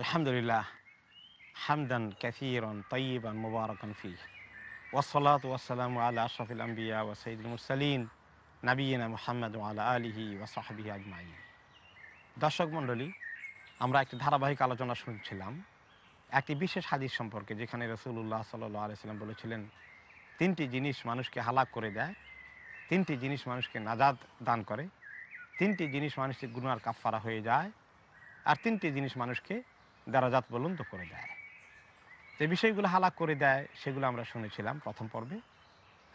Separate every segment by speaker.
Speaker 1: আলহামদুলিল্লাহ, হামদান কাসিরন তৈবান মুবারকান ফি ওসলাত ওয়াসালাম আল্লাহ আশরফুল আম্বিয়া ও সঈদুল মুরসালিন, নাবিয়না মোহাম্মদ আল্লাহ আলিহি ওসাহাবি আজমাই দর্শক মণ্ডলী, আমরা একটি ধারাবাহিক আলোচনা শুনছিলাম, একটি বিশেষ হাদিস সম্পর্কে যেখানে রসুল্লাহ সাল্লাহ আলাইসাল্লাম বলেছিলেন, তিনটি জিনিস মানুষকে হালাক করে দেয়, তিনটি জিনিস মানুষকে নাজাদ দান করে, তিনটি জিনিস মানুষকে গুনার কাফারা হয়ে যায়, আর তিনটি জিনিস মানুষকে দারাজাত বলন্ত করে দেয়। যে বিষয়গুলো হালাক করে দেয়, সেগুলো আমরা শুনেছিলাম প্রথম পর্বে।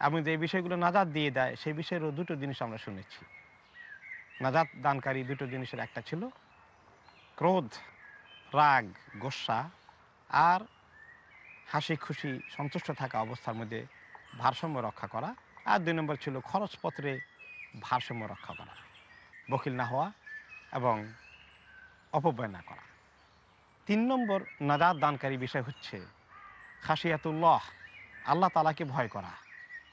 Speaker 1: এবং যে বিষয়গুলো নাজাদ দিয়ে দেয়, সেই বিষয়েরও দুটো জিনিস আমরা শুনেছি। নাজাদ দানকারী দুটো জিনিসের একটা ছিল, ক্রোধ, রাগ, গোসা আর হাসি খুশি সন্তুষ্ট থাকা অবস্থার মধ্যে ভারসাম্য রক্ষা করা। আর দুই নম্বর ছিল খরচপত্রে ভারসাম্য রক্ষা করা, বকিল না হওয়া এবং অপব্যয় না করা। তিন নম্বর নাজাদ দানকারী বিষয় হচ্ছে খাসিয়াতুল্লাহ আল্লাহ তালাকে ভয় করা।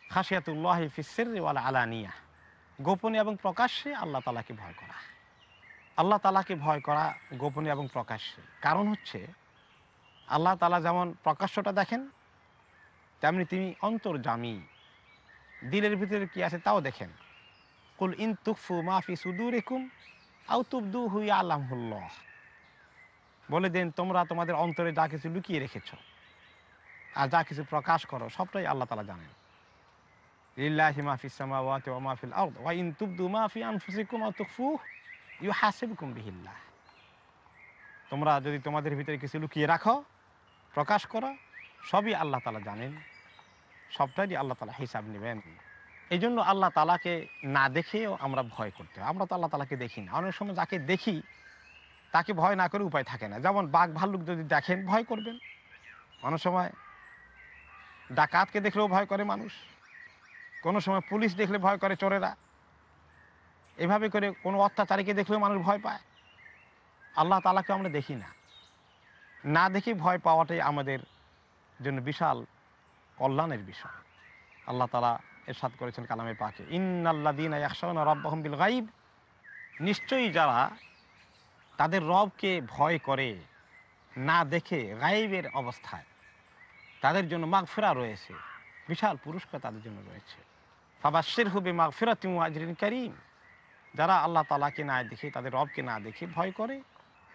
Speaker 1: খাসিয়াতুল্লাহ ফিসের ওয়ালা আলানিয়া, গোপনে এবং প্রকাশ্যে আল্লাহ তালাকে ভয় করা। আল্লাহ তালাকে ভয় করা গোপনে এবং প্রকাশ্যে। কারণ হচ্ছে আল্লাহ তালা যেমন প্রকাশ্যটা দেখেন, তেমনি তিনি অন্তর্জামী। দিলের ভিতরে কি আছে তাও দেখেন। কুল ইন তুকফু মাফি সুদুর একুম আউ তুবদু হুই আল্লাহুল্লাহ বলে দেন, তোমরা তোমাদের অন্তরে যা কিছু লুকিয়ে রেখেছ আর যা কিছু প্রকাশ করো, সবটাই আল্লাহ তালা জানেন। ওয়া ওয়া তোমরা যদি তোমাদের ভিতরে কিছু লুকিয়ে রাখো, প্রকাশ করো, সবই আল্লাহ তালা জানেন সবটাই আল্লাহ তালা হিসাব নেবেন। এই জন্য আল্লাহ তালাকে না দেখেও আমরা ভয় করতে আমরা তো আল্লাহ তালাকে দেখি না। অনেক সময় যাকে দেখি তাকে ভয় না করে উপায় থাকে না। যেমন বাঘ ভাল্লুক যদি দেখেন, ভয় করবেন। অনেক সময় ডাকাতকে দেখলেও ভয় করে মানুষ। কোনো সময় পুলিশ দেখলে ভয় করে চোরেরা। এভাবে করে কোনো অত্যাচারীকে দেখলেও মানুষ ভয় পায়। আল্লাহ তালাকে আমরা দেখি না। না দেখে ভয় পাওয়াটাই আমাদের জন্য বিশাল কল্যাণের বিষয়। আল্লাহ তালা এরশাদ করেছেন কালামে পাকে ইন্নাল্লা দিন রব্বাহম বিল গাইব নিশ্চয়ই যারা তাদের রবকে ভয় করে, না দেখে গাইবের অবস্থায়। তাদের জন্য মাগফেরা রয়েছে, বিশাল পুরস্কার তাদের জন্য রয়েছে। ফাবাসের হবে মাগফেরা তিমু আজরিন করিম। যারা আল্লাহ তালাকে না দেখে, তাদের রবকে না দেখে ভয় করে,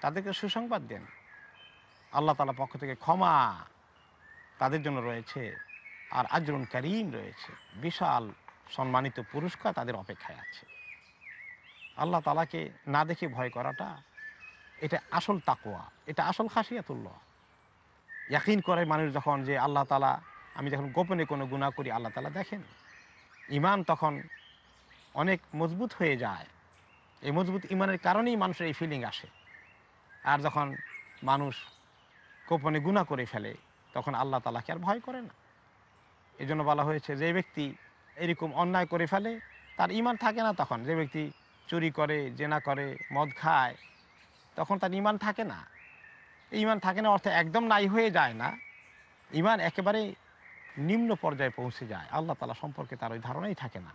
Speaker 1: তাদেরকে সুসংবাদ দেন। আল্লাহ তালা পক্ষ থেকে ক্ষমা তাদের জন্য রয়েছে, আর আজরুন করিম রয়েছে। বিশাল সম্মানিত পুরস্কার তাদের অপেক্ষায় আছে। আল্লাহ তালাকে না দেখে ভয় করাটা এটা আসল তাকোয়া এটা আসল খাসিয়াতুল্লাহ। ইয়াকিন করে মানুষ যখন যে আল্লাহ তালা আমি যখন গোপনে কোনো গুণা করি, আল্লাহ তালা দেখেন। ইমান তখন অনেক মজবুত হয়ে যায়। এই মজবুত ইমানের কারণেই মানুষের এই ফিলিং আসে। আর যখন মানুষ গোপনে গুণা করে ফেলে, তখন আল্লাহ তালাকে আর ভয় করে না। এই জন্য বলা হয়েছে, যে ব্যক্তি এরকম অন্যায় করে ফেলে, তার ইমান থাকে না তখন। যে ব্যক্তি চুরি করে, জেনা করে, মদ খায় তখন তার ইমান থাকে না। ইমান থাকে না অর্থে একদম নাই হয়ে যায় না। ইমান একেবারে নিম্ন পর্যায়ে পৌঁছে যায়। আল্লাহ তালা সম্পর্কে তার ওই ধারণাই থাকে না।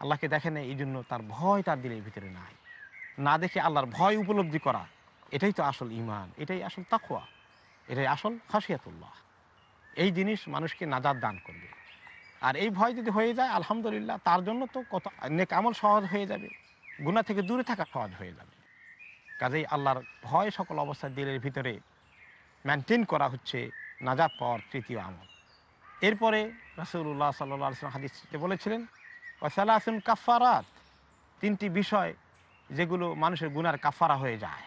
Speaker 1: আল্লাহকে দেখে না এই জন্য তার ভয় তার দিলের ভিতরে নাই। না দেখে আল্লাহর ভয় উপলব্ধি করা, এটাই তো আসল ইমান, এটাই আসল তাকুয়া এটাই আসল খাসিয়াতুল্লাহ এই জিনিস মানুষকে নাজাদ দান করবে। আর এই ভয় যদি হয়ে যায়, আলহামদুলিল্লাহ, তার জন্য তো কত নেক আমল সহজ হয়ে যাবে। গুণা থেকে দূরে থাকা সহজ হয়ে যাবে। কাজেই আল্লাহর ভয় সকল অবস্থায় দিলের ভিতরে মেনটেন করা হচ্ছে নাজাদ পাওয়ার তৃতীয় আমল। এরপরে রাসুল্লাহ সাল্লাম হাদিসে বলেছিলেন ওয়াসালাসুন কাফারাত তিনটি বিষয় যেগুলো মানুষের গুনার কাফারা হয়ে যায়।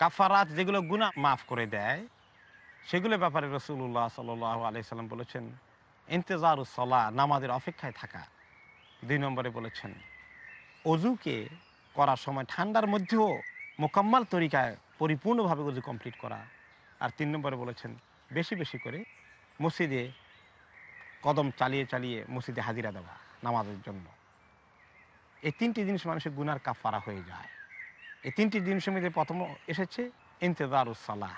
Speaker 1: কাফারাত যেগুলো গুনাহ মাফ করে দেয়, সেগুলোর ব্যাপারে রসুল্লাহ সাল্লাহ আলাইসাল্লাম বলেছেন ইন্তেজারুসলা নামাজের অপেক্ষায় থাকা। দুই নম্বরে বলেছেন, অজুকে করার সময় ঠান্ডার মধ্যেও মোকাম্মাল তরিকায় পরিপূর্ণভাবে অজু কমপ্লিট করা। আর তিন নম্বরে বলেছেন, বেশি বেশি করে মসজিদে কদম চালিয়ে চালিয়ে মসজিদে হাজিরা দেওয়া নামাজের জন্য। এই তিনটি জিনিস মানুষের গুনার কাফারা হয়ে যায়। এই তিনটি জিনিসের মধ্যে প্রথম এসেছে ইন্তেজারুসলাহ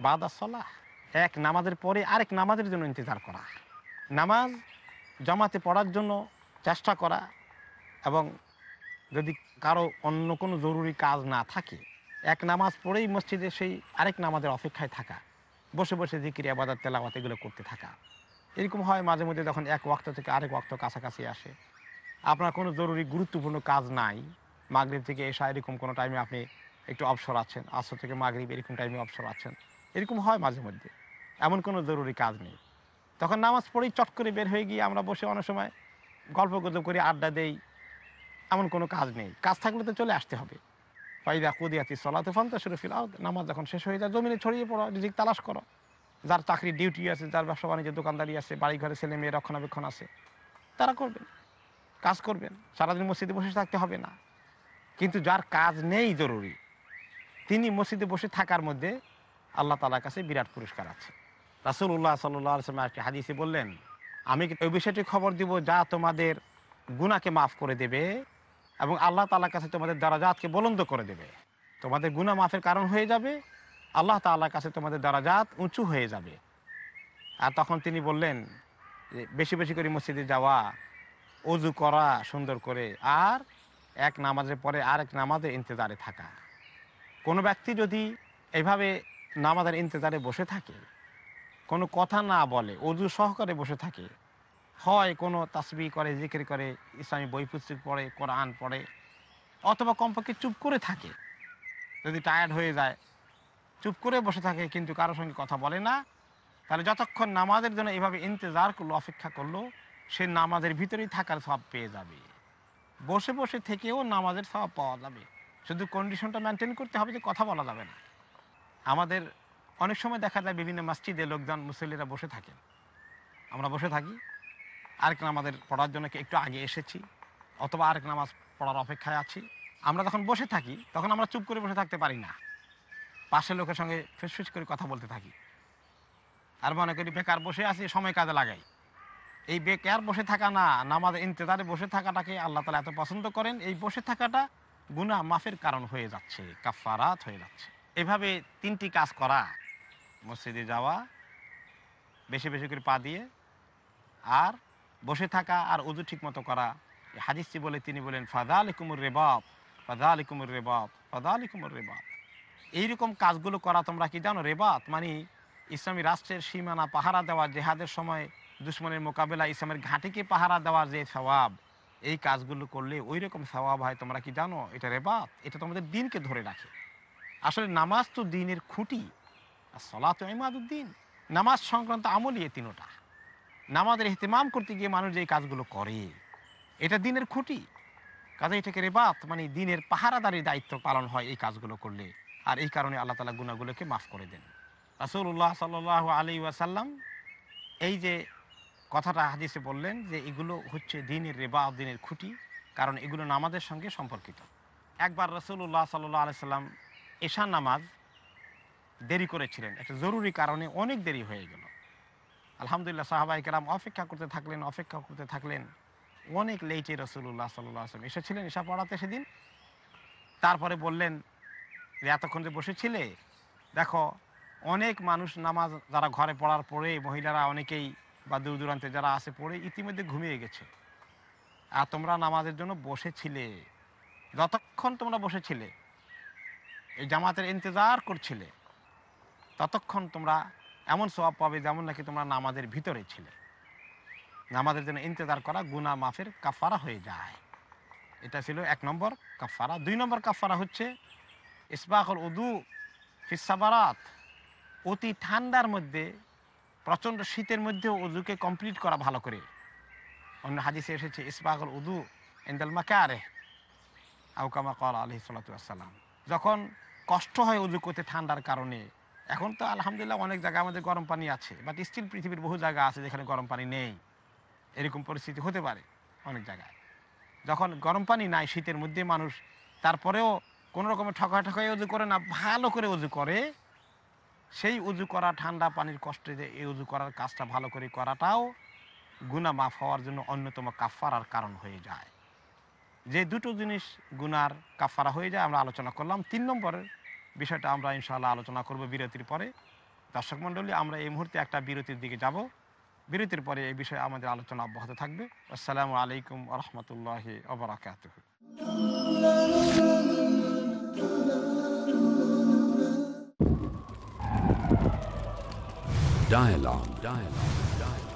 Speaker 1: বাদা সলাহ, এক নামাজের পরে আরেক নামাজের জন্য ইন্তজার করা। নামাজ জামাতে পড়ার জন্য চেষ্টা করা এবং যদি কারও অন্য কোনো জরুরি কাজ না থাকে, এক নামাজ পড়েই মসজিদে সেই আরেক নামাজের অপেক্ষায় থাকা, বসে বসে জিকির আবাদার তেলাওয়াত এগুলো করতে থাকা। এরকম হয় মাঝে মধ্যে যখন এক ওয়াক্ত থেকে আরেক ওয়াক্ত কাছাকাছি আসে। আপনার কোনো জরুরি গুরুত্বপূর্ণ কাজ নাই, মাগরীব থেকে এসা এরকম কোনো টাইমে আপনি একটু অবসর আছেন, আসর থেকে মাগরীব এরকম টাইমে অবসর আছেন, এরকম হয় মাঝে মধ্যে, এমন কোনো জরুরি কাজ নেই। তখন নামাজ পড়েই চট করে বের হয়ে গিয়ে আমরা বসে অনেক সময় গল্প গুজব করি, আড্ডা দেই এমন কোনো কাজ নেই। কাজ থাকলে তো চলে আসতে হবে। ফাইদা কুদিয়াতি সলাতে ফান্তা শুরু ফিল নামাজ যখন শেষ হয়ে যায়, জমিনে ছড়িয়ে পড়ো, রিজিক তালাশ করো। যার চাকরি ডিউটি আছে, যার ব্যবসা বাণিজ্য দোকানদারি আছে বাড়ি ঘরে ছেলে মেয়ে রক্ষণাবেক্ষণ আছে, তারা করবেন। কাজ করবেন। সারাদিন মসজিদে বসে থাকতে হবে না। কিন্তু যার কাজ নেই জরুরি, তিনি মসজিদে বসে থাকার মধ্যে আল্লাহ তালার কাছে বিরাট পুরস্কার আছে। রাসুল্লাহ সাল্লাম একটি হাদিসে বললেন, আমি ওই বিষয়টি খবর দিব যা তোমাদের গুনাকে মাফ করে দেবে? এবং আল্লাহ তালার কাছে তোমাদের দারাজাতকে বলন্দ করে দেবে। তোমাদের গুণা মাফের কারণ হয়ে যাবে, আল্লাহ তাল্লার কাছে তোমাদের দারাজাত উঁচু হয়ে যাবে। আর তখন তিনি বললেন যে, বেশি বেশি করে মসজিদে যাওয়া অজু করা সুন্দর করে, আর এক নামাজের পরে আর এক নামাজের ইন্তজারে থাকা। কোনো ব্যক্তি যদি এইভাবে নামাজের ইন্তজারে বসে থাকে, কোনো কথা না বলে অজু সহকারে বসে থাকে হয় কোনো তাসবি করে, জিকির করে, ইসলামী বই পুস্তক পড়ে, কোরআন পড়ে, অথবা কমপক্ষে চুপ করে থাকে। যদি টায়ার্ড হয়ে যায়, চুপ করে বসে থাকে কিন্তু কারোর সঙ্গে কথা বলে না, তাহলে যতক্ষণ নামাজের জন্য এভাবে ইন্তজার করল, অপেক্ষা করল, সে নামাজের ভিতরেই থাকার সব পেয়ে যাবে। বসে বসে থেকেও নামাজের সব পাওয়া যাবে। শুধু কন্ডিশনটা মেনটেন করতে হবে যে কথা বলা যাবে না। আমাদের অনেক সময় দেখা যায় বিভিন্ন মসজিদে লোকজন মুসল্লিরা বসে থাকেন। আমরা বসে থাকি। আরেক নামাজের পড়ার জন্য একটু আগে এসেছি? অথবা আরেক নামাজ পড়ার অপেক্ষায় আছি। আমরা যখন বসে থাকি, তখন আমরা চুপ করে বসে থাকতে পারি না। পাশের লোকের সঙ্গে ফিসফিস করে কথা বলতে থাকি। আর মনে করি, বেকার বসে আছি, সময় কাজে লাগাই। এই বেকার বসে থাকা না নামাজ ইন্তজারে বসে থাকাটাকে আল্লাহ তালা এত পছন্দ করেন, এই বসে থাকাটা গুনা মাফের কারণ হয়ে যাচ্ছে কাফারাত হয়ে যাচ্ছে। এভাবে তিনটি কাজ করা, মসজিদে যাওয়া, বেশি বেশি করে পা দিয়ে, আর বসে থাকা আর উজু ঠিক মতো করা হাদিসটি বলে তিনি বলেন ফাদা আলিকুমুর রেবাব ফাদা আলিকুমুর রেবাব ফাদা আলিকুমুর রেবাব। এইরকম কাজগুলো করা তোমরা কি জানো? রেবাত মানে ইসলামী রাষ্ট্রের সীমানা পাহারা দেওয়া, জেহাদের সময় দুশ্মনের মোকাবেলা, ইসলামের ঘাঁটিকে পাহারা দেওয়ার যে স্বভাব এই কাজগুলো করলে ওই রকম সওয়াব হয়। তোমরা কি জানো? এটা রেবাত, এটা তোমাদের দিনকে ধরে রাখে। আসলে নামাজ তো দিনের খুঁটি, আর সলা তো ইমাদুদ্দিন, নামাজ সংক্রান্ত আমলই এ তিনোটা। নামাজের ইহতেমাম করতে গিয়ে মানুষ যে কাজগুলো করে, এটা দিনের খুঁটি। কাজে এটাকে রেবাত মানে দিনের পাহারাদারির দায়িত্ব পালন হয় এই কাজগুলো করলে। আর এই কারণে আল্লাহ তালা গুণাগুলোকে মাফ করে দেন। রাসুল্লাহ সাল আলী ওয়াসাল্লাম এই যে কথাটা হাদিসে বললেন যে এগুলো হচ্ছে দিনের রেবা, দিনের খুঁটি, কারণ এগুলো নামাজের সঙ্গে সম্পর্কিত। একবার রসুল্লাহ সাল্লাহ আলাইসাল্লাম এশান নামাজ দেরি করেছিলেন। একটা জরুরি কারণে অনেক দেরি হয়ে গেল। আলহামদুলিল্লাহ সাহাবাই কেরাম অপেক্ষা করতে থাকলেন, অপেক্ষা করতে থাকলেন। অনেক লেটে রসুল্লাহ সাল্লাহ আসলাম এসেছিলেন এসা পড়াতে সেদিন। তারপরে বললেন, যে এতক্ষণ যে বসেছিলে, দেখো, অনেক মানুষ নামাজ যারা ঘরে পড়ার পরে মহিলারা অনেকেই বা দূর দূরান্তে যারা আছে পড়ে ইতিমধ্যে ঘুমিয়ে গেছে। আর তোমরা নামাজের জন্য বসেছিলে। যতক্ষণ তোমরা বসেছিলে, এই জামাতের ইন্তজার করছিলে, ততক্ষণ তোমরা এমন স্বভাব পাবে যেমন নাকি তোমরা নামাজের ভিতরে ছিলে। নামাজের জন্য ইন্তজার করা গুনা মাফের কাফারা হয়ে যায়। এটা ছিল এক নম্বর কাফারা দুই নম্বর কাফারা হচ্ছে ইসবাকুল উদু ফিসাবারাত অতি ঠান্ডার মধ্যে, প্রচণ্ড শীতের মধ্যে উজুকে কমপ্লিট করা ভালো করে। অন্য হাদিসে এসেছে ইসবাগল উদু এন্দাল মাকারে আউকামা কল আলহি সাল্লাম যখন কষ্ট হয় উজু করতে ঠান্ডার কারণে এখন তো আলহামদুলিল্লাহ অনেক জায়গায় আমাদের গরম পানি আছে বাট স্টিল পৃথিবীর বহু জায়গা আছে যেখানে গরম পানি নেই। এরকম পরিস্থিতি হতে পারে অনেক জায়গায়। যখন গরম পানি নাই শীতের মধ্যে মানুষ, তারপরেও কোনো রকমের ঠকা ঠকাই উজু করে না, ভালো করে উজু করে, সেই উজু করা, ঠান্ডা পানির কষ্টে যে এই উজু করার কাজটা ভালো করে করাটাও গুণা মাফ হওয়ার জন্য অন্যতম কাফারার কারণ হয়ে যায়। যে দুটো জিনিস গুনার কাফারা হয়ে যায়, আমরা আলোচনা করলাম। তিন নম্বরের বিষয়টা আমরা ইনশাআল্লাহ আলোচনা করব বিরতির পরে দর্শক মণ্ডলী, আমরা এই মুহূর্তে একটা বিরতির দিকে যাব বিরতির পরে এই বিষয়ে আমাদের আলোচনা অব্যাহত থাকবে আসসালামু আলাইকুম রহমতুল্লাহ ওবরাকাত
Speaker 2: Dialogue. Dialogue.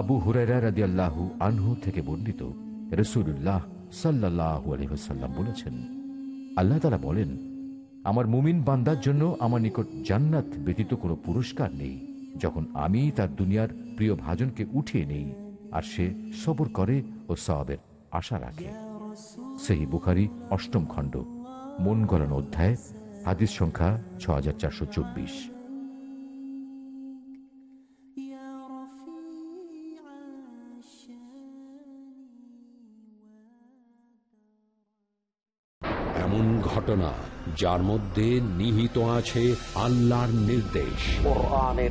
Speaker 3: আবু রাদিয়াল্লাহু আনহু থেকে বর্ণিত রসুল্লাহ সাল্লাল্লাহু আলহিহাল্লাম বলেছেন, আল্লাহ তালা বলেন, আমার মুমিন বান্দার জন্য আমার নিকট জান্নাত ব্যতীত কোনো পুরস্কার নেই। যখন আমি তার দুনিয়ার প্রিয় ভাজনকে উঠিয়ে নেই, আর সে সবর করে ও সবের আশা রাখে। সেই বুখারি অষ্টম খণ্ড, মন গলানো অধ্যায় হাদিস সংখ্যা ছ হাজার চারশো চব্বিশ।
Speaker 2: এমন ঘটনা যার মধ্যে নিহিত আছে আল্লাহর নির্দেশ।
Speaker 4: কোরআনের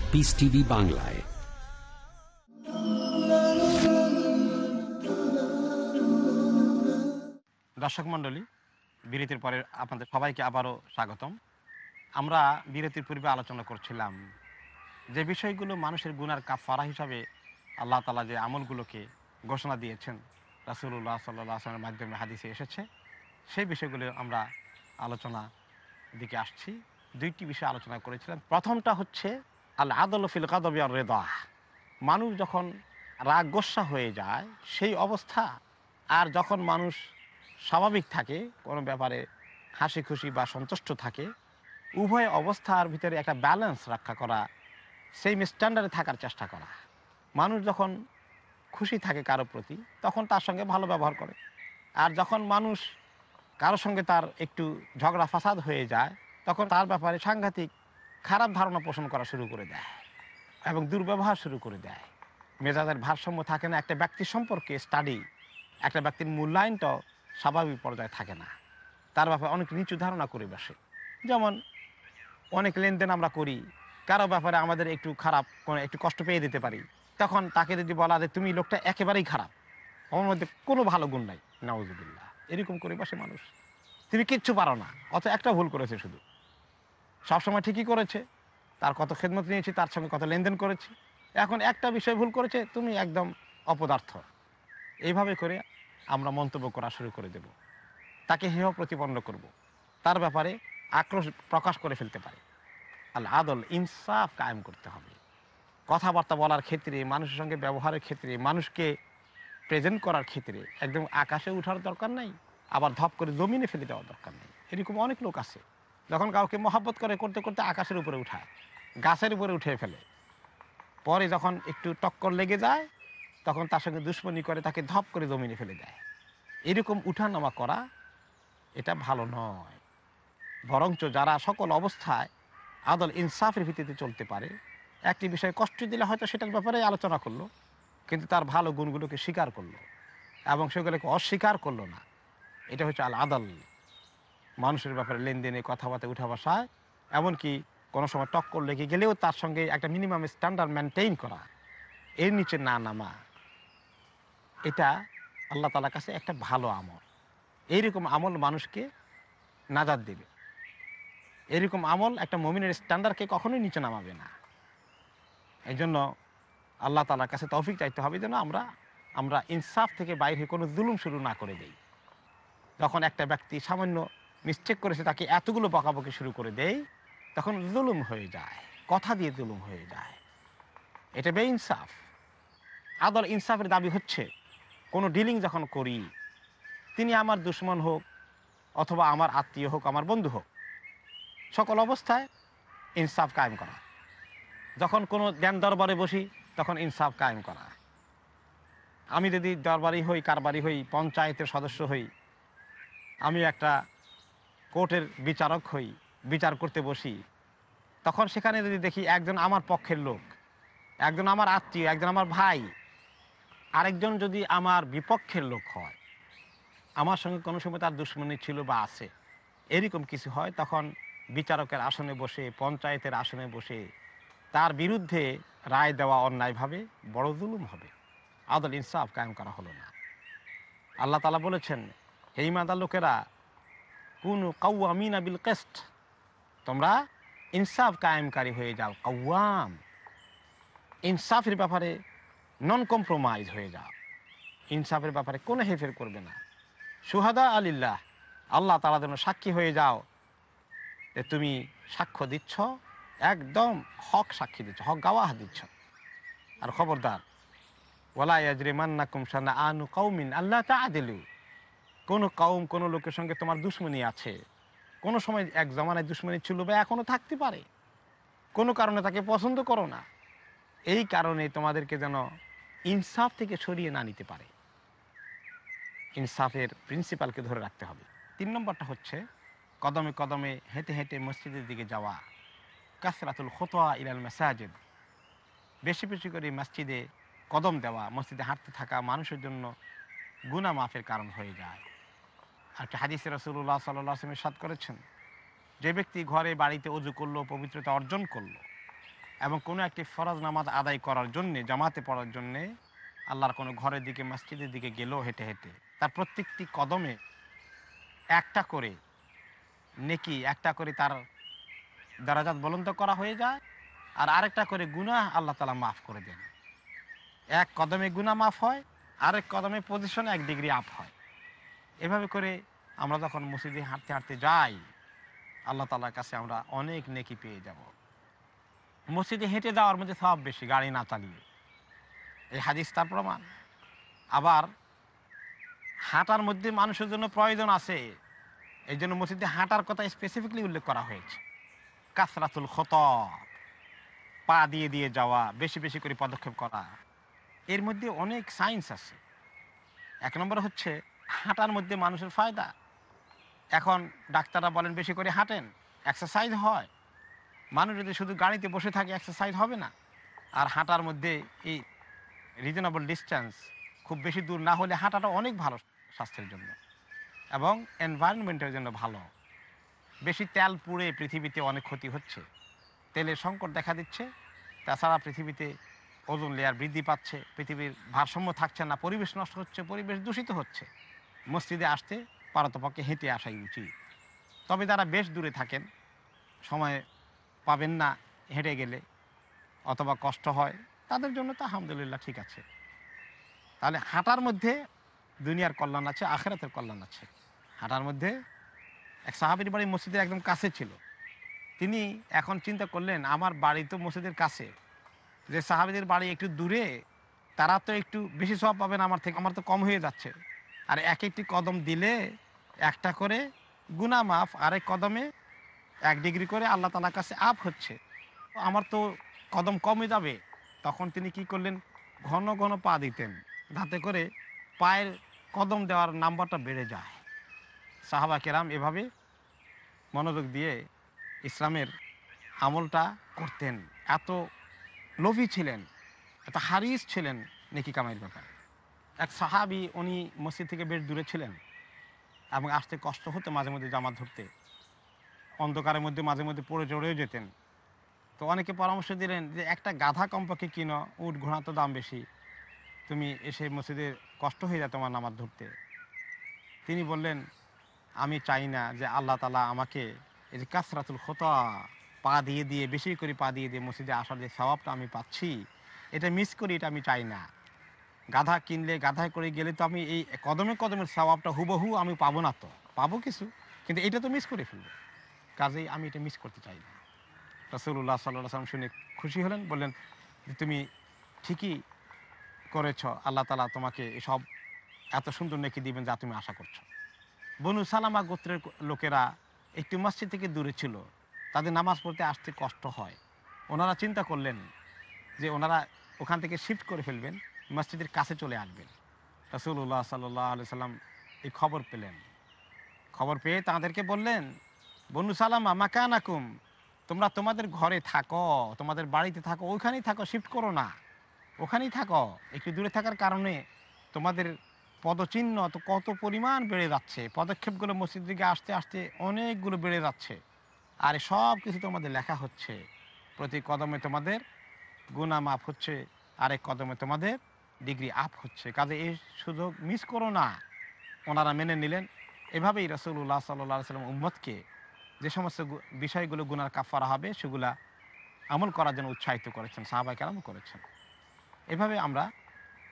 Speaker 2: পিস টিভি বাংলায়
Speaker 1: দর্শক মণ্ডলী, বিরতির পরে আপনাদের সবাইকে আবারও স্বাগতম। আমরা বিরতির পূর্বে আলোচনা করছিলাম যে বিষয়গুলো মানুষের গুনার কাফারা হিসাবে আল্লাহ তালা যে আমলগুলোকে ঘোষণা দিয়েছেন রাসুল্লাহ সাল্লাহ মাধ্যমে হাদিসে এসেছে, সেই বিষয়গুলো আমরা আলোচনা দিকে আসছি। দুইটি বিষয় আলোচনা করেছিলাম। প্রথমটা হচ্ছে আল আদল ফিল কাদবিয়ার রেদা মানুষ যখন রাগ গোসা হয়ে যায়, সেই অবস্থা, আর যখন মানুষ স্বাভাবিক থাকে, কোনো ব্যাপারে হাসি খুশি বা সন্তুষ্ট থাকে, উভয় অবস্থার ভিতরে একটা ব্যালেন্স রক্ষা করা, সেই স্ট্যান্ডার্ডে থাকার চেষ্টা করা। মানুষ যখন খুশি থাকে কারও প্রতি, তখন তার সঙ্গে ভালো ব্যবহার করে। আর যখন মানুষ কারও সঙ্গে তার একটু ঝগড়া ফাসাদ হয়ে যায়, তখন তার ব্যাপারে সাংঘাতিক খারাপ ধারণা পোষণ করা শুরু করে দেয় এবং দুর্ব্যবহার শুরু করে দেয়। মেজাজের ভারসাম্য থাকে না, একটা ব্যক্তি সম্পর্কে স্টাডি একটা ব্যক্তির মূল্যায়নটাও স্বাভাবিক পর্যায়ে থাকে না। তার ব্যাপারে অনেক নিচু ধারণা করে বসে। যেমন, অনেক লেনদেন আমরা করি, কারও ব্যাপারে আমাদের একটু খারাপ, কোনো একটু কষ্ট পেয়ে দিতে পারি। তখন তাকে যদি বলা যে, তুমি লোকটা একেবারেই খারাপ, আমার মধ্যে কোনো ভালো গুণ নাই। নওয়াজুবিল্লাহ এরকম করে বসে মানুষ। তুমি কিচ্ছু পারো না অত একটা ভুল করেছে শুধু। সবসময় ঠিকই করেছে, তার কত খেদমত নিয়েছি, তার সঙ্গে কত লেনদেন করেছি। এখন একটা বিষয় ভুল করেছে, তুমি একদম অপদার্থ। এইভাবে করে আমরা মন্তব্য করা শুরু করে দেব। তাকে হেয় প্রতিপন্ন করব। তার ব্যাপারে আক্রোশ প্রকাশ করে ফেলতে পারে। আল আদল ইনসাফ কায়েম করতে হবে। কথাবার্তা বলার ক্ষেত্রে, মানুষের সঙ্গে ব্যবহারের ক্ষেত্রে, মানুষকে প্রেজেন্ট করার ক্ষেত্রে একদম আকাশে উঠার দরকার নাই, আবার ধপ করে জমিনে ফেলে দেওয়ার দরকার নেই। এরকম অনেক লোক আছে। যখন কাউকে মহাব্বত করে, করতে করতে আকাশের উপরে উঠায়, গাছের উপরে উঠে ফেলে। পরে যখন একটু টক্কর লেগে যায়, তখন তার সঙ্গে দুশ্মনী করে তাকে ধপ করে জমিনে ফেলে দেয়। এরকম উঠানামা করা, এটা ভালো নয়। বরঞ্চ যারা সকল অবস্থায় আদল ইনসাফের ভিত্তিতে চলতে পারে, একটি বিষয়ে কষ্ট দিলে হয়তো সেটার ব্যাপারে আলোচনা করল, কিন্তু তার ভালো গুণগুলোকে স্বীকার করল এবং সেগুলোকে অস্বীকার করল না। এটা হচ্ছে আল আদল মানুষের ব্যাপারে লেনদেনে কথাবার্তা উঠা বসায় এমনকি কোনো সময় টক্কর লেগে গেলেও তার সঙ্গে একটা মিনিমাম স্ট্যান্ডার্ড মেনটেইন করা, এর নিচে না নামা, এটা আল্লাহ তালার কাছে একটা ভালো আমল। এইরকম আমল মানুষকে নাজাদ দেবে। এরকম আমল একটা মমিনের স্ট্যান্ডার্ডকে কখনোই নিচে নামাবে না। এই জন্য আল্লাহ তালার কাছে তৌফিক চাইতে হবে যেন আমরা আমরা ইনসাফ থেকে বাইরে কোনো জুলুম শুরু না করে দেই। যখন একটা ব্যক্তি সামান্য মিস্টেক করেছে তাকে এতগুলো বকাবকি শুরু করে দেয়, তখন জুলুম হয়ে যায়, কথা দিয়ে জুলুম হয়ে যায়। এটা বে ইনসাফ আদল ইনসাফের দাবি হচ্ছে, কোনো ডিলিং যখন করি, তিনি আমার দুশ্মন হোক অথবা আমার আত্মীয় হোক, আমার বন্ধু হোক, সকল অবস্থায় ইনসাফ কায়েম করা। যখন কোনো জ্ঞান দরবারে বসি, তখন ইনসাফ কায়েম করা। আমি যদি দরবারি হই, কারবারি হই, পঞ্চায়েতের সদস্য হই আমি একটা কোর্টের বিচারক হই, বিচার করতে বসি। তখন সেখানে যদি দেখি একজন আমার পক্ষের লোক, একজন আমার আত্মীয়, একজন আমার ভাই, আরেকজন যদি আমার বিপক্ষের লোক হয়, আমার সঙ্গে কোনো সময় তার দুশ্মনী ছিল বা আছে, এরকম কিছু হয়, তখন বিচারকের আসনে বসে, পঞ্চায়েতের আসনে বসে, তার বিরুদ্ধে রায় দেওয়া অন্যায়ভাবে বড় জুলুম হবে। আদল ইনসাফ কায়েম করা হলো না। আল্লাহ তালা বলেছেন, হে ইমাদার লোকেরা কোন কাউয়ামিনা বিল কেস্ট তোমরা ইনসাফ কায়েমকারী হয়ে যাও কাউয়াম ইনসাফের ব্যাপারে নন কম্প্রোমাইজ হয়ে যাও। ইনসাফের ব্যাপারে কোনো হেফের করবে না। সুহাদা আলিল্লাহ, আল্লাহ তালা যেন সাক্ষী হয়ে যাও যে তুমি সাক্ষ্য দিচ্ছ, একদম হক সাক্ষী দিচ্ছ, হক গাওয়াহ দিচ্ছ। আর খবরদার ওলা ইয়াজরে মান্নাকুম সানা আনু কৌমিন আল্লাহ তা আদিলু কোনো কৌম কোনো লোকের সঙ্গে তোমার দুশ্মনী আছে। কোনো সময় এক জমানায় দুশ্মনী ছিল বা এখনও থাকতে পারে। কোনো কারণে তাকে পছন্দ করো না। এই কারণে তোমাদেরকে যেন ইনসাফ থেকে সরিয়ে না নিতে পারে। ইনসাফের প্রিন্সিপালকে ধরে রাখতে হবে। তিন নম্বরটা হচ্ছে, কদমে কদমে হেঁটে হেঁটে মসজিদের দিকে যাওয়া। কাসরাতুল খোতোয়া ইলাল মেসাজেদ। বেশি বেশি করে মসজিদে কদম দেওয়া, মসজিদে হাঁটতে থাকা মানুষের জন্য গুনা মাফের কারণ হয়ে যায়। একটা হাদিসে রসুল্লাহ সাল্লাহ আসলামের সাদ করেছেন, যে ব্যক্তি ঘরে বাড়িতে অজু করল, পবিত্রতা অর্জন করল এবং কোনো একটি ফরজ নামাজ আদায় করার জন্যে, জামাতে পড়ার জন্যে আল্লাহর কোনো ঘরের দিকে, মসজিদের দিকে গেল হেঁটে হেঁটে। তার প্রত্যেকটি কদমে একটা করে নেকি, একটা করে তার দারাজাত বলন্ত করা হয়ে যায় আর আরেকটা করে গুনাহ আল্লাহ তালা মাফ করে দেন। এক কদমে গুনাহ মাফ হয়, আরেক কদমে পজিশনে এক ডিগ্রি আপ হয়। এভাবে করে আমরা যখন মসজিদে হাঁটতে হাঁটতে যাই, আল্লাহ তালার কাছে আমরা অনেক নেকি পেয়ে যাব। মসজিদে হেঁটে যাওয়ার মধ্যে সব বেশি, গাড়ি না চালিয়ে। এই হাদিস তার প্রমাণ। আবার হাঁটার মধ্যে মানুষের জন্য প্রয়োজন আছে। এই জন্য মসজিদে হাঁটার কথা স্পেসিফিকলি উল্লেখ করা হয়েছে। কাসরাতুল খত, পা দিয়ে দিয়ে যাওয়া, বেশি বেশি করে পদক্ষেপ করা। এর মধ্যে অনেক সায়েন্স আছে। এক নম্বর হচ্ছে হাঁটার মধ্যে মানুষের ফায়দা। এখন ডাক্তাররা বলেন বেশি করে হাঁটেন এক্সারসাইজ হয়। মানুষ যদি শুধু গাড়িতে বসে থাকে এক্সারসাইজ হবে না। আর হাঁটার মধ্যে এই রিজনেবল ডিস্টেন্স খুব বেশি দূর না হলে হাঁটাটা অনেক ভালো স্বাস্থ্যের জন্য এবং এনভায়রনমেন্টের জন্য ভালো। বেশি তেল পুড়ে পৃথিবীতে অনেক ক্ষতি হচ্ছে। তেলের সংকট দেখা দিচ্ছে। তাছাড়া পৃথিবীতে ওজন লেয়ার বৃদ্ধি পাচ্ছে। পৃথিবীর ভারসাম্য থাকছে না, পরিবেশ নষ্ট হচ্ছে, পরিবেশ দূষিত হচ্ছে। মসজিদে আসতে পারতপক্ষে হেঁটে আসাই উচিত। তবে তারা বেশ দূরে থাকেন, সময় পাবেন না হেঁটে গেলে অথবা কষ্ট হয়, তাদের জন্য তো আলহামদুলিল্লাহ ঠিক আছে। তাহলে হাঁটার মধ্যে দুনিয়ার কল্যাণ আছে, আখেরাতের কল্যাণ আছে। হাঁটার মধ্যে এক সাহাবির বাড়ি মসজিদের একদম কাছে ছিল। তিনি এখন চিন্তা করলেন, আমার বাড়ি তো মসজিদের কাছে। যে সাহাবিদের বাড়ি একটু দূরে, তারা তো একটু বেশি সব পাবেন আমার থেকে, আমার তো কম হয়ে যাচ্ছে। আর এক একটি কদম দিলে একটা করে গুনা মাফ, আরেক কদমে এক ডিগ্রি করে আল্লাহ তালার কাছে আপ হচ্ছে। আমার তো কদম কমে যাবে। তখন তিনি কি করলেন? ঘন ঘন পা দিতেন, যাতে করে পায়ের কদম দেওয়ার নাম্বারটা বেড়ে যায়। সাহাবা কেরাম এভাবে মনোযোগ দিয়ে ইসলামের আমলটা করতেন। এত লোভী ছিলেন, এত হারিস ছিলেন নেকি কামাইয়ের ব্যাপারে। এক সাহাবি, উনি মসজিদ থেকে বেশ দূরে ছিলেন এবং আসতে কষ্ট হতো মাঝে মধ্যে জামাত ধরতে। অন্ধকারের মধ্যে মাঝে মধ্যে পড়ে চড়েও যেতেন। তো অনেকে পরামর্শ দিলেন যে, একটা গাধা কমপক্ষে কিনো, উট ঘোড়া তো দাম বেশি। তুমি এসে মসজিদে কষ্ট হয়ে যায় তোমার নামাজ ধরতে। তিনি বললেন, আমি চাই না যে আল্লাহ তালা আমাকে এই যে কাসরাতুল খোতা, পা দিয়ে দিয়ে, বেশি করে পা দিয়ে দিয়ে মসজিদে আসার যে স্বভাবটা আমি পাচ্ছি, এটা মিস করি, এটা আমি চাই না। গাধা কিনলে গাধায় করে গেলে তো আমি এই কদমে কদমের স্বভাবটা হুবহু আমি পাবো না তো। পাবো কিছু, কিন্তু এটা তো মিস করে ফেলব। কাজেই আমি এটা মিস করতে চাই না। রসুল্লাহ সাল্লাহ সাল্লাম শুনে খুশি হলেন, বললেন তুমি ঠিকই করেছ, আল্লাহ তালা তোমাকে এসব এত সুন্দর নেকি দিবেন যা তুমি আশা করছ। বনু সালামা গোত্রের লোকেরা একটি মসজিদ থেকে দূরে ছিল। তাদের নামাজ পড়তে আসতে কষ্ট হয়। ওনারা চিন্তা করলেন যে ওনারা ওখান থেকে শিফট করে ফেলবেন। মসজিদের কাছে চলে আসবেন। রসুল্লাহ সাল্লাহ সাল্লাম এই খবর পেলেন। খবর পেয়ে তাদেরকে বললেন, বনু সালামা, মাকানাকুম, তোমরা তোমাদের ঘরে থাকো, তোমাদের বাড়িতে থাকো ওইখানেই থাকো শিফট করো না। ওখানেই থাকো, একটু দূরে থাকার কারণে তোমাদের পদচিহ্ন তো কত পরিমাণ বেড়ে যাচ্ছে। পদক্ষেপগুলো মসজিদ দিকে আসতে আসতে অনেকগুলো বেড়ে যাচ্ছে। আর সব কিছু তোমাদের লেখা হচ্ছে। প্রতি কদমে তোমাদের গুণা মাফ হচ্ছে, আরেক কদমে তোমাদের ডিগ্রি আপ হচ্ছে। কাজে এই সুযোগ মিস করো না। ওনারা মেনে নিলেন। এভাবেই রসুল্লাহ সাল্লাহ সাল্লাম উম্মদকে যে সমস্ত বিষয়গুলো গুনার কাফারা হবে, সেগুলা আমল করার জন্য উৎসাহিত করেছেন সাহাবাই কালামও করেছেন। এভাবে আমরা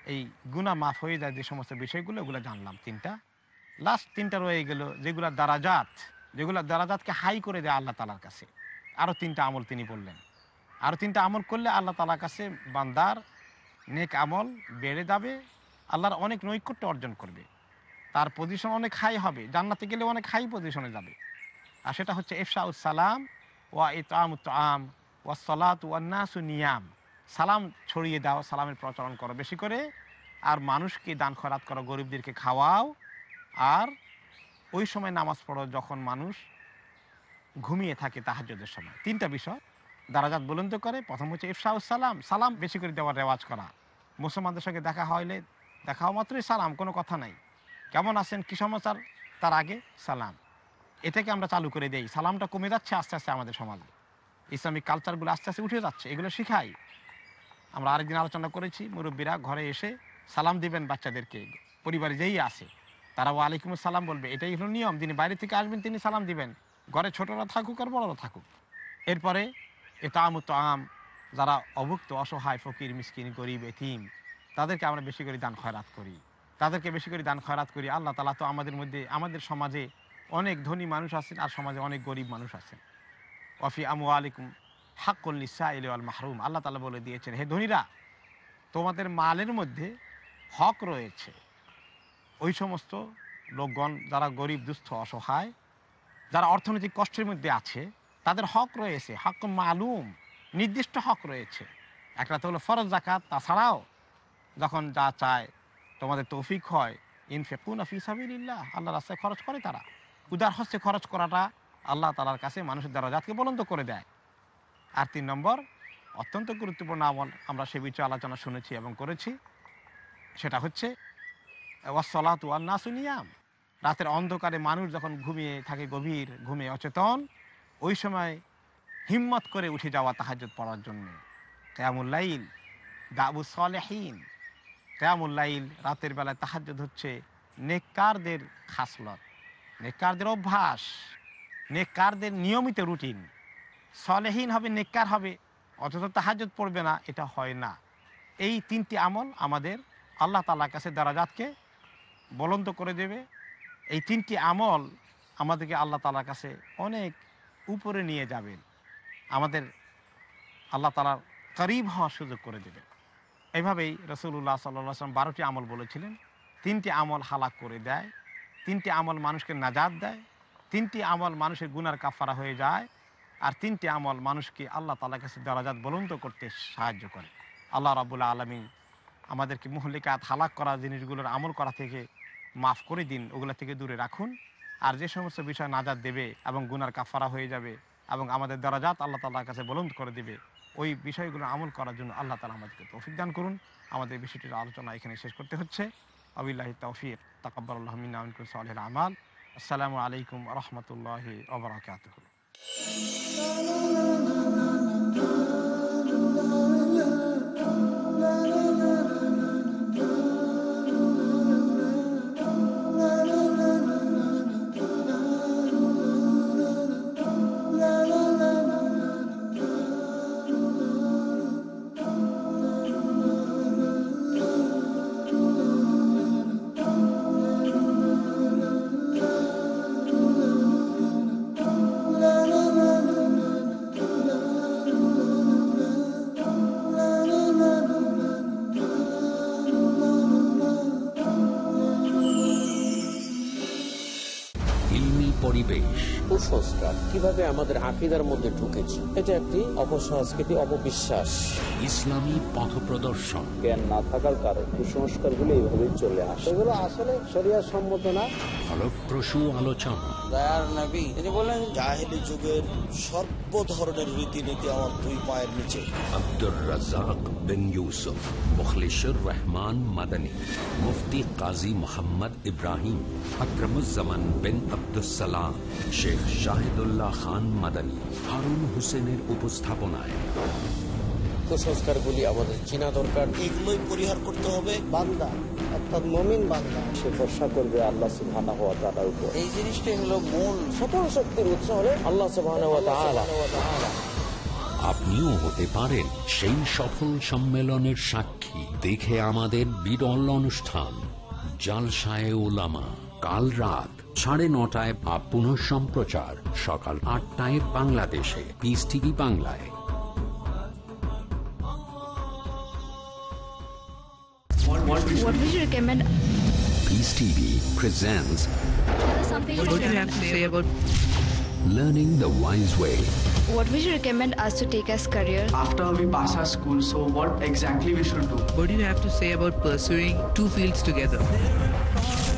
Speaker 1: এই গুণা মাফ হয়ে যায় যে সমস্ত বিষয়গুলো, ওগুলো জানলাম। তিনটা। লাস্ট তিনটা রয়ে গেল, যেগুলা দারাজাত, যেগুলা দারাজাতকে হাই করে দেয় আল্লাহ তালার কাছে। আরও তিনটা আমল তিনি বললেন। আরও তিনটা আমল করলে আল্লাহ তালার কাছে বান্দার নেক আমল বেড়ে যাবে, আল্লাহর অনেক নৈকট্য অর্জন করবে। তার পজিশন অনেক হাই হবে, জান্নাতে গেলে অনেক হাই পজিশনে যাবে। আর সেটা হচ্ছে এফসা সালাম, ওয়া ইতাম আম ওয়া সলাত ওয়ান্নাসু নিয়াম। সালাম ছড়িয়ে দাও, সালামের প্রচলন করো বেশি করে। আর মানুষকে দান খরাত করো, গরিবদেরকে খাওয়াও। আর ওই সময় নামাজ পড়ো যখন মানুষ ঘুমিয়ে থাকে তাহাজ্যদের সময়। তিনটা বিষয়। দারাজাত বুলন্দ করে, প্রথম হচ্ছে ইফসা সালাম। সালাম বেশি করে দেওয়ার রেওয়াজ করা। মুসলমানদের সঙ্গে দেখা হইলে দেখা হওয়া মাত্রই সালাম, কোনো কথা নাই। কেমন আছেন? কী সমাচার? তার আগে সালাম। এটাকে আমরা চালু করে দেই। সালামটা কমে যাচ্ছে আস্তে আস্তে আমাদের সমাজে। ইসলামিক কালচারগুলো আস্তে আস্তে উঠে যাচ্ছে, এগুলো শিখাই। আমরা আরেকদিন আলোচনা করেছি, মুরব্বীরা ঘরে এসে সালাম দিবেন বাচ্চাদেরকে। পরিবারে যেই আসে তারা ওয়ালাইকুম সালাম বলবে, এটাই হলো নিয়ম। যিনি বাইরে থেকে আসবেন, তিনি সালাম দিবেন। ঘরে ছোটরা থাকুক আর বড়রা থাকুক। এরপরে এ তো আম যারা অভুক্ত, অসহায়, ফকির, মিসকিন, গরিব, এতিম, তাদেরকে আমরা বেশি করে দান খয়রাত করি। তাদেরকে বেশি করে দান খয়রাত করি। আল্লাহ তালা তো আমাদের মধ্যে, আমাদের সমাজে অনেক ধনী মানুষ আছেন আর সমাজে অনেক গরিব মানুষ আছেন। ওয়াফি আমু আলিকুম হাক্কুল্লিসা ইল আল মাহরুম। আল্লাহ তালা বলে দিয়েছেন, হে ধনীরা, তোমাদের মালের মধ্যে হক রয়েছে। ওই সমস্ত লোকগণ যারা গরিব, দুস্থ, অসহায়, যারা অর্থনৈতিক কষ্টের মধ্যে আছে, তাদের হক রয়েছে। হক মালুম নির্দিষ্ট হক রয়েছে। একটা তো হলো ফরজ জাকাত তাছাড়াও যখন যা চায় তোমাদের তৌফিক হয়, ইনফেকুন ফিসাবিল্লাহ আল্লাহ রাস্তায় খরচ করে তারা। উদার হস্তে খরচ করাটা আল্লাহ তালার কাছে মানুষের দরজাতকে বলন্দ করে দেয়। আর তিন নম্বর, অত্যন্ত গুরুত্বপূর্ণ আমল আমরা সে বিষয়ে আলোচনা শুনেছি এবং করেছি। সেটা হচ্ছে ওয়াসলাত ওয়ান্নাসুনিয়াম রাতের অন্ধকারে মানুষ যখন ঘুমিয়ে থাকে গভীর, ঘুমে অচেতন, ওই সময় হিম্মত করে উঠে যাওয়া তাহাজত পড়ার জন্য। কেয়ামুল্লাইল দাবু সলেহীন। কেয়ামুল্লাইল রাতের বেলায় তাহাজত হচ্ছে নেককারদের খাসলত। নেককারদের অভ্যাস, নেককারদের নিয়মিত রুটিন। সলেহীন হবে, নেককার হবে, অথচ তাহাজত পড়বে না, এটা হয় না। এই তিনটি আমল আমাদের আল্লাহ তালার কাছে দারাজাতকে বলন্ত করে দেবে। এই তিনটি আমল আমাদেরকে আল্লাহ তালার কাছে অনেক উপরে নিয়ে যাবেন। আমাদের আল্লাহ তালার করিব হওয়ার সুযোগ করে দেবে এভাবেই রসুল্লাহ সাল্লাম বারোটি আমল বলেছিলেন। তিনটি আমল হালাক করে দেয়, তিনটি আমল মানুষকে নাজাদ দেয়, তিনটি আমল মানুষের গুনার কাফারা হয়ে যায়, আর তিনটি আমল মানুষকে আল্লাহ তালার কাছে দরাজাত বলন্ত করতে সাহায্য করে। আল্লাহ রাবুল্লাহ আলমী আমাদেরকে মহলিকাত হালাক করা জিনিসগুলোর আমল করা থেকে মাফ করে দিন, ওগুলো থেকে দূরে রাখুন। আর যে সমস্ত বিষয় নাজাদ দেবে এবং গুনার কাফারা হয়ে যাবে এবং আমাদের দরাজাত আল্লাহ তালার কাছে বলন্দ করে দিবে। ওই বিষয়গুলো আমল করার জন্য আল্লাহ তালা আমাদেরকে তৌফিক দান করুন। আমাদের বিষয়টির আলোচনা এখানে শেষ করতে হচ্ছে। আবিল্লাহ তৌফিক। তাকাব্বর সালেহ আমাল। আসসালামু আলাইকুম রহমতুল্লাহ ওবরাকাত
Speaker 2: পরিবেশ।
Speaker 4: কুসংস্কার কীভাবে আমাদের আকিদার মধ্যে ঢুকেছে এটা একটি অপসংস্কৃতি অপবিশ্বাস।
Speaker 2: ইসলামী পথ প্রদর্শন।
Speaker 5: জ্ঞান না থাকার কারণে কুসংস্কারগুলো এইভাবে চলে আসে।
Speaker 6: এগুলো আসলে শরিয়ার সম্মত না।
Speaker 2: ফলপ্রসূ আলোচনা।
Speaker 7: দয়ার নবী তিনি বলেন জাহেলি যুগের সর্ব ধরনের রীতিনীতি আমার দুই পায়ের নিচে।
Speaker 2: আব্দুর রাজাক বিন ইউসুফ মুখলিশুর রহমান মাদানী মুফতি কাজী মোহাম্মদ ইব্রাহিম আকরমুজ্জামান বিন আব্দুসালাম শেখ শাহিদুল্লাহ খান মাদানী হারুন হোসেনের উপস্থাপনায়।
Speaker 4: কুসংস্কারগুলি আমাদের চিনা দরকার।
Speaker 7: এগুলোই পরিহার করতে হবে।
Speaker 6: বান্দা অর্থাৎ মমিন বান্দা
Speaker 5: সে ভরসা করবে আল্লাহ সুবহানাহু ওয়া তাআলার উপর।
Speaker 7: এই জিনিসটাই হলো মূল।
Speaker 4: সকল শক্তির উৎস হলো আল্লাহ সুবহানাহু ওয়া তাআলা।
Speaker 2: আপনিও হতে পারেন সেই সফল সম্মেলনের সাক্ষী। দেখে আমাদের বিরল অনুষ্ঠান জালসায় ওলামা কাল রাত সাড়ে নটায় বা পুনঃ সম্প্রচার সকাল আটটায় বাংলাদেশে পিস টিভি বাংলায়
Speaker 8: What would you recommend?
Speaker 2: Peace TV presents
Speaker 8: what would you have to say about
Speaker 2: Learning the Wise Way.
Speaker 8: what would you recommend us to take as career?
Speaker 9: after we pass our school so what exactly we should do
Speaker 10: What do you have to say about pursuing two fields together?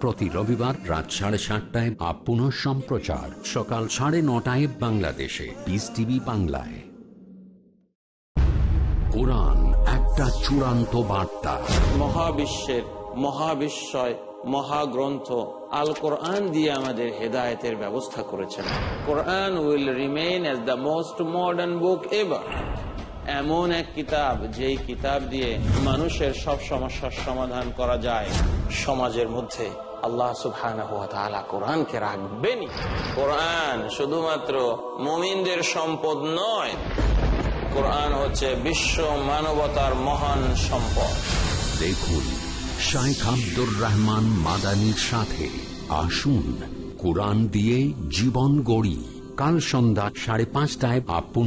Speaker 2: প্রতি রবিবার রাত সাড়ে সাতটায় up পুনঃ সম্প্রচার। সকাল সাড়ে নটায় বাংলাদেশে। পিস টিভি বাংলায়। কোরআন একটা চূড়ান্ত বার্তা।
Speaker 4: মহাবিশ্বের মহাবিশ্বয়, মহাগ্রন্থ আল কোরআন দিয়ে আমাদের হেদায়েতের ব্যবস্থা করেছেন। Quran will remain as the most modern book ever. এমন এক কিতাব, যেই কিতাব দিয়ে মানুষের সব সমস্যার সমাধান করা যায় সমাজের মধ্যে। আল্লাহ সুবহানাহু ওয়া তাআলা কোরআনকে রাখবেনই। কোরআন শুধুমাত্র মুমিনদের সম্পদ নয় কোরআন হচ্ছে বিশ্ব মানবতার মহান সম্পদ।
Speaker 2: দেখুন শাইখ আব্দুর রহমান মাদানির সাথে আসুন কোরআন দিয়ে জীবন গড়ি। কাল সন্ধ্যা সাড়ে পাঁচটায় আপ পুনঃ